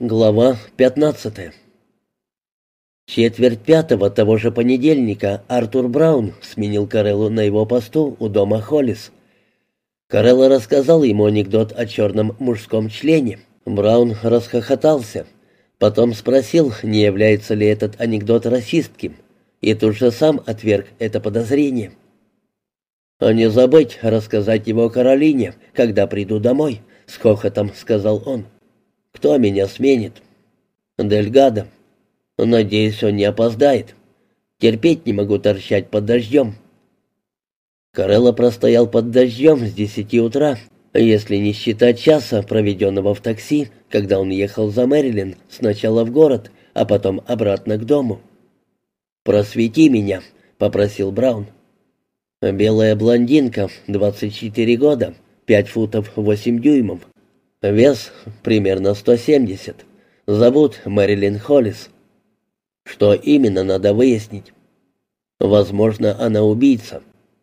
Глава 15 Четверть пятого того же понедельника Артур Браун сменил Кареллу на его посту у дома Холлис. Карелла рассказал ему анекдот о черном мужском члене. Браун расхохотался. Потом спросил, не является ли этот анекдот расистским, и тут же сам отверг это подозрение. «А не забыть рассказать его Каролине, когда приду домой», — с хохотом сказал он. Кто меня сменит? Дельгадо. Надеюсь, он не опоздает. Терпеть не могу торчать под дождем. Карелла простоял под дождем с десяти утра, если не считать часа, проведенного в такси, когда он ехал за Мэрилин сначала в город, а потом обратно к дому. «Просвети меня», — попросил Браун. Белая блондинка, 24 года, 5 футов 8 дюймов, Вес примерно 170. Зовут Мэрилин Холлис. Что именно надо выяснить? Возможно, она убийца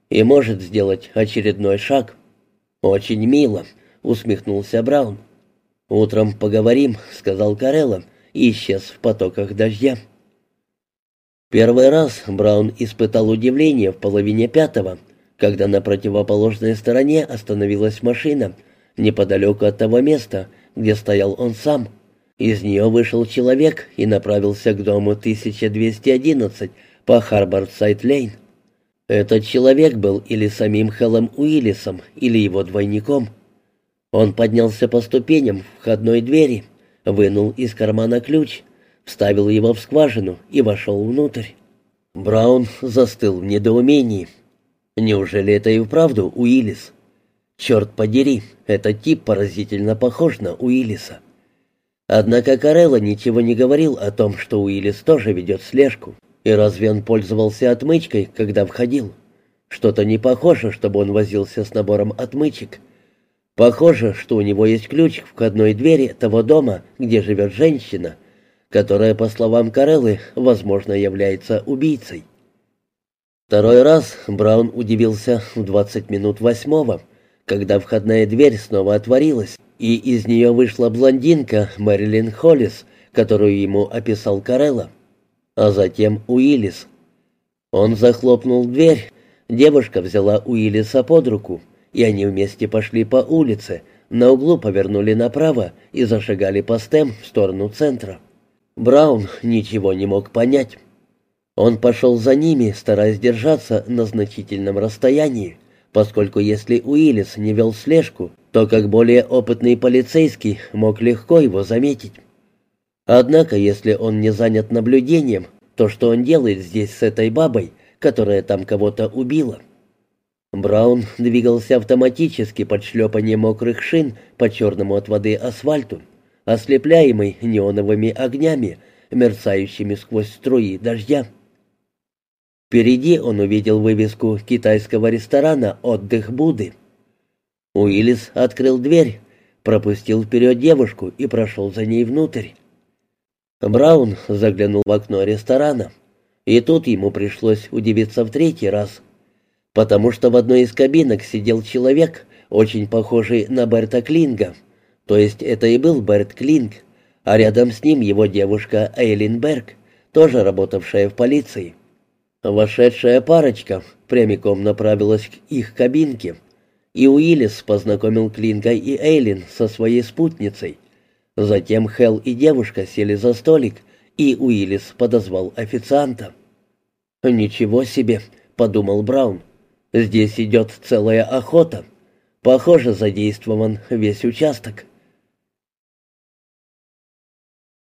и может сделать очередной шаг. Очень мило, усмехнулся Браун. Утром поговорим, сказал Карелла и исчез в потоках дождя. Первый раз Браун испытал удивление в половине пятого, когда на противоположной стороне остановилась машина, неподалеку от того места, где стоял он сам. Из нее вышел человек и направился к дому 1211 по Харборд-Сайт-Лейн. Этот человек был или самим Хеллом Уиллисом, или его двойником. Он поднялся по ступеням входной двери, вынул из кармана ключ, вставил его в скважину и вошел внутрь. Браун застыл в недоумении. Неужели это и вправду Уиллис? Черт подери, этот тип поразительно похож на Уиллиса. Однако Карелла ничего не говорил о том, что Уиллис тоже ведет слежку. И разве он пользовался отмычкой, когда входил? Что-то не похоже, чтобы он возился с набором отмычек. Похоже, что у него есть ключ к входной двери того дома, где живет женщина, которая, по словам Кареллы, возможно, является убийцей. Второй раз Браун удивился в двадцать минут восьмого, когда входная дверь снова отворилась, и из нее вышла блондинка Мэрилин Холлис, которую ему описал Карелла, а затем Уиллис. Он захлопнул дверь, девушка взяла Уиллиса под руку, и они вместе пошли по улице, на углу повернули направо и зашагали по стем в сторону центра. Браун ничего не мог понять. Он пошел за ними, стараясь держаться на значительном расстоянии, поскольку если Уиллис не вел слежку, то как более опытный полицейский мог легко его заметить. Однако, если он не занят наблюдением, то что он делает здесь с этой бабой, которая там кого-то убила? Браун двигался автоматически под шлепание мокрых шин по черному от воды асфальту, ослепляемый неоновыми огнями, мерцающими сквозь струи дождя. Впереди он увидел вывеску китайского ресторана «Отдых Будды». Уиллис открыл дверь, пропустил вперед девушку и прошел за ней внутрь. Браун заглянул в окно ресторана, и тут ему пришлось удивиться в третий раз, потому что в одной из кабинок сидел человек, очень похожий на Берта Клинга, то есть это и был Берт Клинг, а рядом с ним его девушка Эйлин Берг, тоже работавшая в полиции. Вошедшая парочка прямиком направилась к их кабинке, и Уиллис познакомил Клинка и Эйлин со своей спутницей. Затем Хелл и девушка сели за столик, и Уиллис подозвал официанта. «Ничего себе», — подумал Браун, — «здесь идет целая охота. Похоже, задействован весь участок».